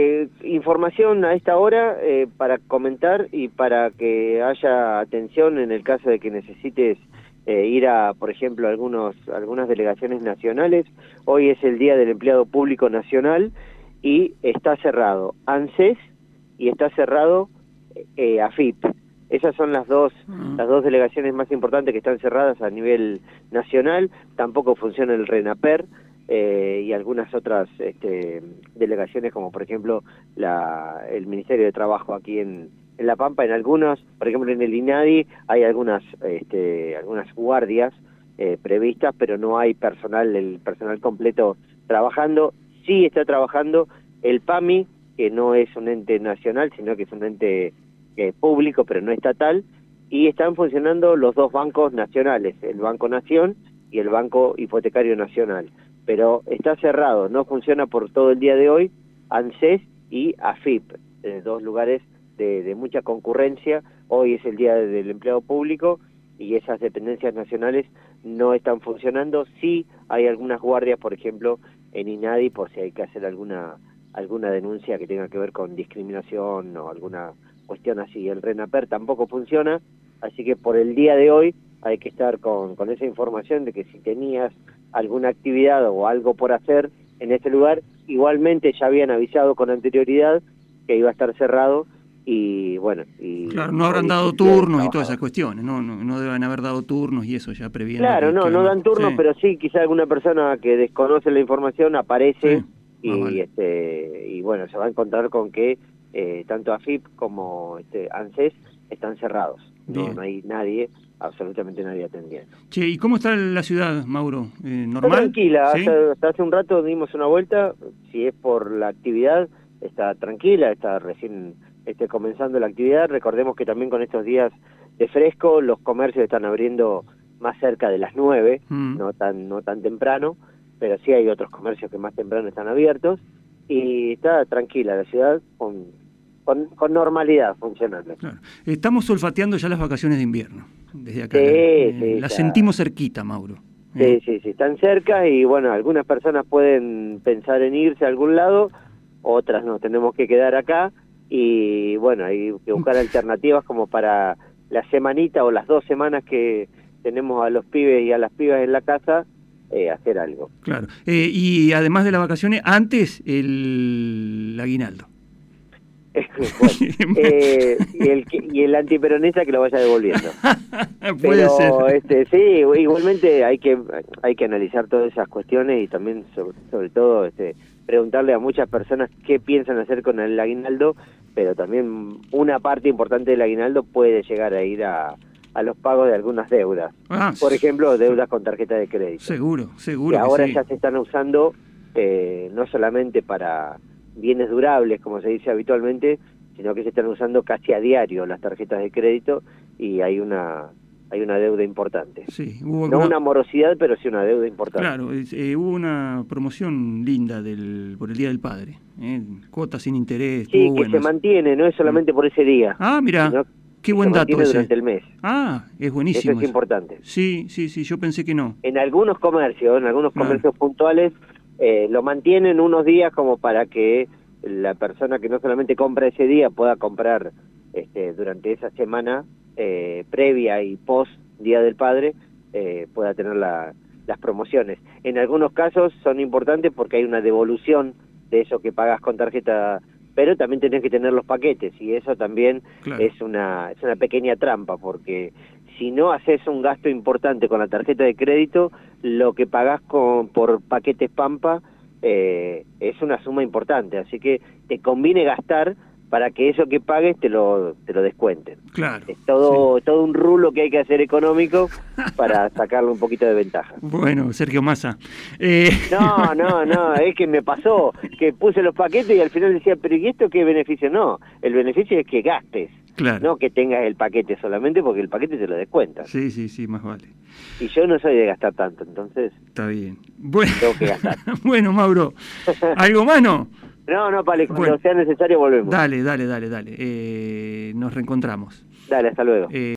eh, información a esta hora eh, para comentar y para que haya atención en el caso de que necesites eh, ir a, por ejemplo, algunos, algunas delegaciones nacionales. Hoy es el Día del Empleado Público Nacional y está cerrado ANSES y está cerrado eh, AFIP. Esas son las dos, Mm. las dos delegaciones más importantes que están cerradas a nivel nacional. Tampoco funciona el RENAPER eh, y algunas otras este, delegaciones, como por ejemplo la, el Ministerio de Trabajo aquí en, en La Pampa. En algunos, por ejemplo en el INADI, hay algunas, este, algunas guardias eh, previstas, pero no hay personal, el personal completo trabajando. Sí está trabajando el PAMI, que no es un ente nacional, sino que es un ente eh, público, pero no estatal, y están funcionando los dos bancos nacionales, el Banco Nación y el Banco Hipotecario Nacional. Pero está cerrado, no funciona por todo el día de hoy, ANSES y AFIP, eh, dos lugares de, de mucha concurrencia. Hoy es el Día del Empleado Público y esas dependencias nacionales no están funcionando. Sí hay algunas guardias, por ejemplo, en INADI, por si hay que hacer alguna alguna denuncia que tenga que ver con discriminación o alguna cuestión así. El RENAPER tampoco funciona, así que por el día de hoy hay que estar con, con esa información de que si tenías alguna actividad o algo por hacer en este lugar, igualmente ya habían avisado con anterioridad que iba a estar cerrado y bueno... Y Claro, no habrán dado turnos y todas esas cuestiones, no, no, no deben haber dado turnos y eso ya previendo. Claro, que- no, que no dan turnos, sí. pero sí, quizá alguna persona que desconoce la información aparece Sí. y, Ah, vale. este, y bueno, se va a encontrar con que eh, tanto AFIP como este, ANSES están cerrados. No, no hay nadie, absolutamente nadie atendiendo. Che, ¿y cómo está la ciudad, Mauro? Eh, Está ¿Normal? tranquila, ¿Sí? hasta, hasta hace un rato dimos una vuelta, si es por la actividad, está tranquila, está recién este, comenzando la actividad. Recordemos que también con estos días de fresco, los comercios están abriendo más cerca de las 9, Mm. no tan no tan temprano, pero sí hay otros comercios que más temprano están abiertos y está tranquila la ciudad con, con, con normalidad funcionando. Claro. Estamos olfateando ya las vacaciones de invierno, desde acá. Sí, la- eh, sí, las sentimos cerquita, Mauro. Sí, Eh, sí, sí, están cerca y bueno, algunas personas pueden pensar en irse a algún lado, otras no, tenemos que quedar acá y bueno, hay que buscar alternativas como para la semanita o las dos semanas que tenemos a los pibes y a las pibas en la casa, eh, hacer algo. Claro. Eh, y además de las vacaciones, antes el aguinaldo. Bueno, eh, y, el, y el antiperonista que lo vaya devolviendo. Puede Pero ser. este sí, igualmente hay que hay que analizar todas esas cuestiones y también sobre, sobre todo este preguntarle a muchas personas qué piensan hacer con el aguinaldo, pero también una parte importante del aguinaldo puede llegar a ir a, a los pagos de algunas deudas. Ah, Por ejemplo, deudas con tarjeta de crédito. Seguro, que seguro. que ahora sí. ya se están usando eh, no solamente para bienes durables, como se dice habitualmente, sino que se están usando casi a diario las tarjetas de crédito y hay una hay una deuda importante. Sí, hubo No una morosidad, pero sí una deuda importante. Claro, eh, hubo una promoción linda del, por el Día del Padre. ¿eh? Cuotas sin interés. Sí, que se eso. mantiene, no es solamente por ese día. Ah, mira, qué buen se dato ese. durante el mes. Ah, es Eso buenísimo. es importante. Sí, sí, sí, yo pensé que no. En algunos comercios, en algunos Claro. comercios puntuales, eh, lo mantienen unos días como para que la persona que no solamente compra ese día pueda comprar este, durante esa semana eh, previa y post Día del Padre, eh, pueda tener la- las promociones. En algunos casos son importantes porque hay una devolución de eso que pagas con tarjeta, pero también tenés que tener los paquetes y eso también Claro. es una es una pequeña trampa porque si no haces un gasto importante con la tarjeta de crédito, lo que pagás con, por paquetes Pampa eh, es una suma importante, así que te conviene gastar para que eso que pagues te lo te lo descuenten. Claro. Es todo todo un rulo que hay que hacer económico para sacarle un poquito de ventaja. Bueno, Sergio Massa. Eh, No, no, no, es que me pasó que puse los paquetes y al final decía, pero ¿y esto qué beneficio? No, el beneficio es que gastes, claro. no que tengas el paquete solamente porque el paquete te lo descuentan. Sí, sí, sí, más vale. Y yo no soy de gastar tanto, entonces Está bien. Bueno, tengo que gastar. bueno Mauro. ¿Algo más no? No, no, Pale, cuando Bueno. sea necesario volvemos. Dale, dale, dale, dale. Eh, nos reencontramos. Dale, hasta luego. Eh,